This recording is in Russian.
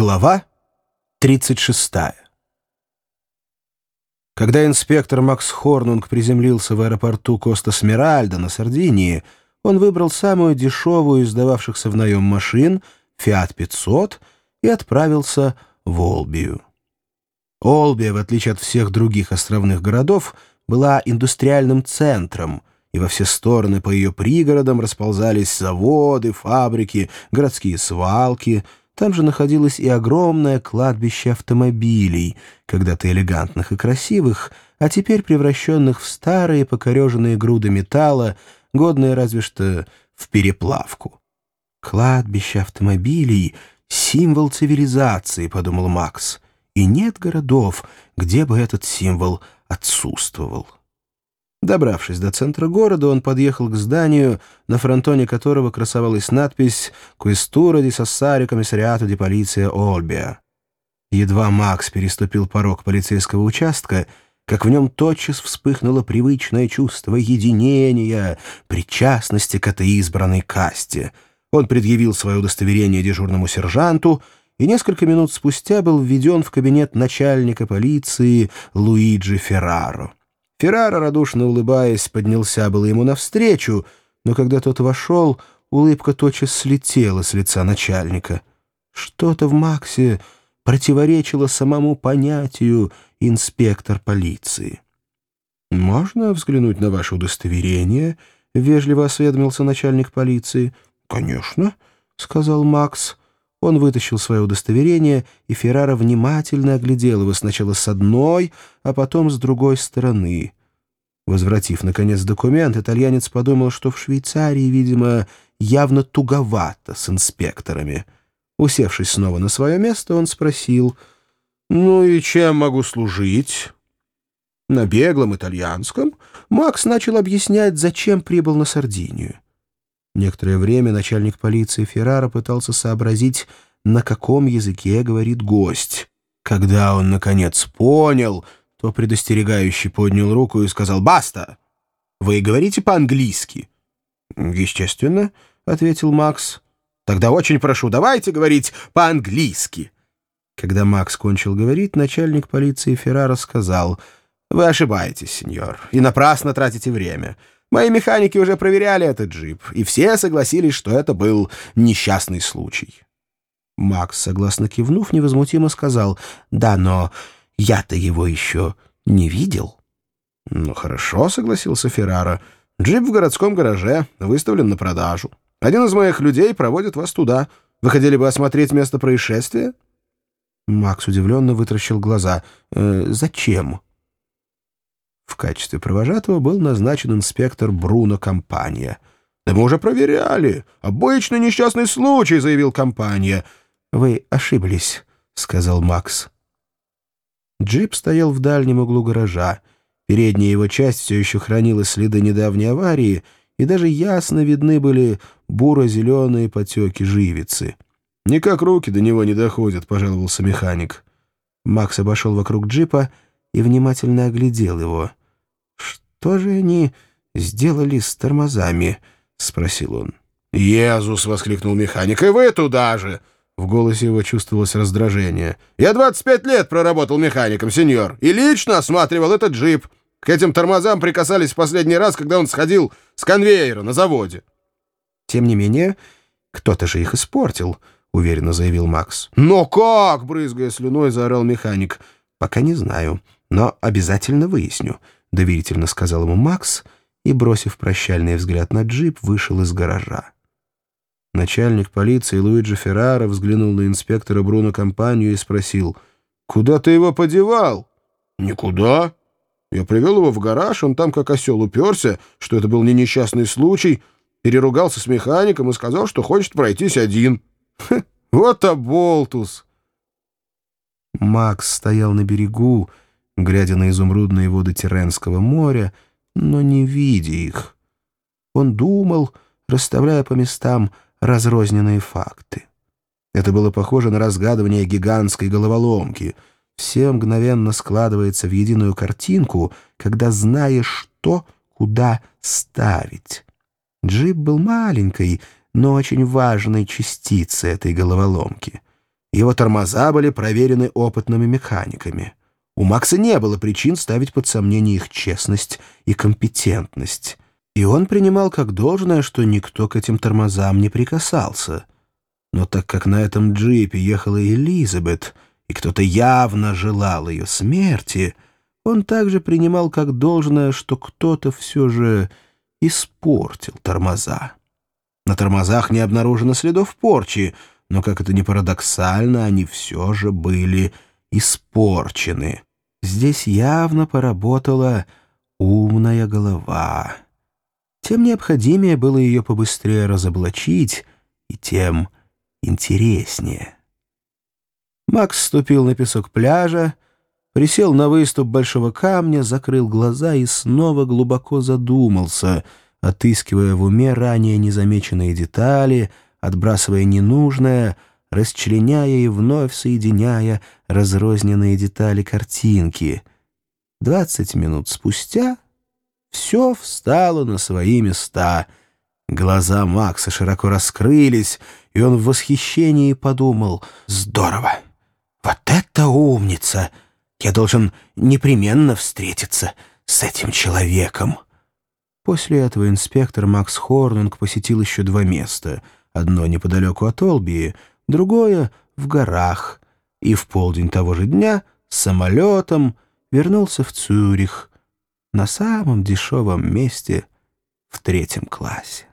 Глава 36. Когда инспектор Макс Хорнунг приземлился в аэропорту Коста-Смиральда на Сардинии, он выбрал самую дешевую из сдававшихся в наем машин, Fiat 500, и отправился в Олбию. Олбия, в отличие от всех других островных городов, была индустриальным центром, и во все стороны по ее пригородам расползались заводы, фабрики, городские свалки — там же находилось и огромное кладбище автомобилей, когда-то элегантных и красивых, а теперь превращенных в старые покореженные груды металла, годные разве что в переплавку. «Кладбище автомобилей — символ цивилизации», — подумал Макс. «И нет городов, где бы этот символ отсутствовал». Добравшись до центра города, он подъехал к зданию, на фронтоне которого красовалась надпись «Квестура ди Сассари комиссариату ди полиция Ольбия». Едва Макс переступил порог полицейского участка, как в нем тотчас вспыхнуло привычное чувство единения, причастности к этой избранной касте. Он предъявил свое удостоверение дежурному сержанту и несколько минут спустя был введен в кабинет начальника полиции Луиджи Ферраро. Феррара, радушно улыбаясь, поднялся было ему навстречу, но когда тот вошел, улыбка тотчас слетела с лица начальника. Что-то в Максе противоречило самому понятию «инспектор полиции». «Можно взглянуть на ваше удостоверение?» — вежливо осведомился начальник полиции. «Конечно», — сказал Макс. Он вытащил свое удостоверение, и Феррара внимательно оглядел его сначала с одной, а потом с другой стороны. Возвратив, наконец, документ, итальянец подумал, что в Швейцарии, видимо, явно туговато с инспекторами. Усевшись снова на свое место, он спросил, «Ну и чем могу служить?» На беглом итальянском Макс начал объяснять, зачем прибыл на Сардинию. Некоторое время начальник полиции Феррара пытался сообразить, на каком языке говорит гость. Когда он, наконец, понял, то предостерегающий поднял руку и сказал «Баста! Вы говорите по-английски?» «Естественно», — ответил Макс. «Тогда очень прошу, давайте говорить по-английски». Когда Макс кончил говорить, начальник полиции Феррара сказал «Вы ошибаетесь, сеньор, и напрасно тратите время». Мои механики уже проверяли этот джип, и все согласились, что это был несчастный случай. Макс, согласно кивнув, невозмутимо сказал, «Да, но я-то его еще не видел». «Ну хорошо», — согласился Феррара. «Джип в городском гараже, выставлен на продажу. Один из моих людей проводит вас туда. Вы хотели бы осмотреть место происшествия?» Макс удивленно вытращил глаза. «Э, «Зачем?» В качестве провожатого был назначен инспектор Бруно Компания. «Да мы уже проверяли. Обычный несчастный случай», — заявил Компания. «Вы ошиблись», — сказал Макс. Джип стоял в дальнем углу гаража. Передняя его часть все еще хранила следы недавней аварии, и даже ясно видны были буро-зеленые потеки живицы. «Никак руки до него не доходят», — пожаловался механик. Макс обошел вокруг джипа и внимательно оглядел его. «Что же они сделали с тормозами?» — спросил он. «Езус!» — воскликнул механик. «И вы туда же!» В голосе его чувствовалось раздражение. «Я 25 лет проработал механиком, сеньор, и лично осматривал этот джип. К этим тормозам прикасались в последний раз, когда он сходил с конвейера на заводе». «Тем не менее, кто-то же их испортил», — уверенно заявил Макс. «Но как?» — брызгая слюной, заорал механик. «Пока не знаю, но обязательно выясню». — доверительно сказал ему Макс и, бросив прощальный взгляд на джип, вышел из гаража. Начальник полиции Луиджи Феррара взглянул на инспектора Бруно компанию и спросил, «Куда ты его подевал?» «Никуда. Я привел его в гараж, он там как осел уперся, что это был не несчастный случай, переругался с механиком и сказал, что хочет пройтись один. Хе, вот оболтус!» Макс стоял на берегу, глядя на изумрудные воды Тиренского моря, но не видя их. Он думал, расставляя по местам разрозненные факты. Это было похоже на разгадывание гигантской головоломки. Все мгновенно складывается в единую картинку, когда знаешь, что куда ставить. Джип был маленькой, но очень важной частицей этой головоломки. Его тормоза были проверены опытными механиками. У Макса не было причин ставить под сомнение их честность и компетентность. И он принимал как должное, что никто к этим тормозам не прикасался. Но так как на этом джипе ехала Элизабет, и кто-то явно желал ее смерти, он также принимал как должное, что кто-то все же испортил тормоза. На тормозах не обнаружено следов порчи, но, как это ни парадоксально, они все же были испорчены. Здесь явно поработала умная голова. Тем необходимее было ее побыстрее разоблачить, и тем интереснее. Макс ступил на песок пляжа, присел на выступ большого камня, закрыл глаза и снова глубоко задумался, отыскивая в уме ранее незамеченные детали, отбрасывая ненужное, расчленяя и вновь соединяя разрозненные детали картинки. Двадцать минут спустя все встало на свои места. Глаза Макса широко раскрылись, и он в восхищении подумал «Здорово! Вот это умница!» Я должен непременно встретиться с этим человеком. После этого инспектор Макс Хорнунг посетил еще два места. Одно неподалеку от Олбии, другое — в горах. И в полдень того же дня самолетом вернулся в Цюрих на самом дешевом месте в третьем классе.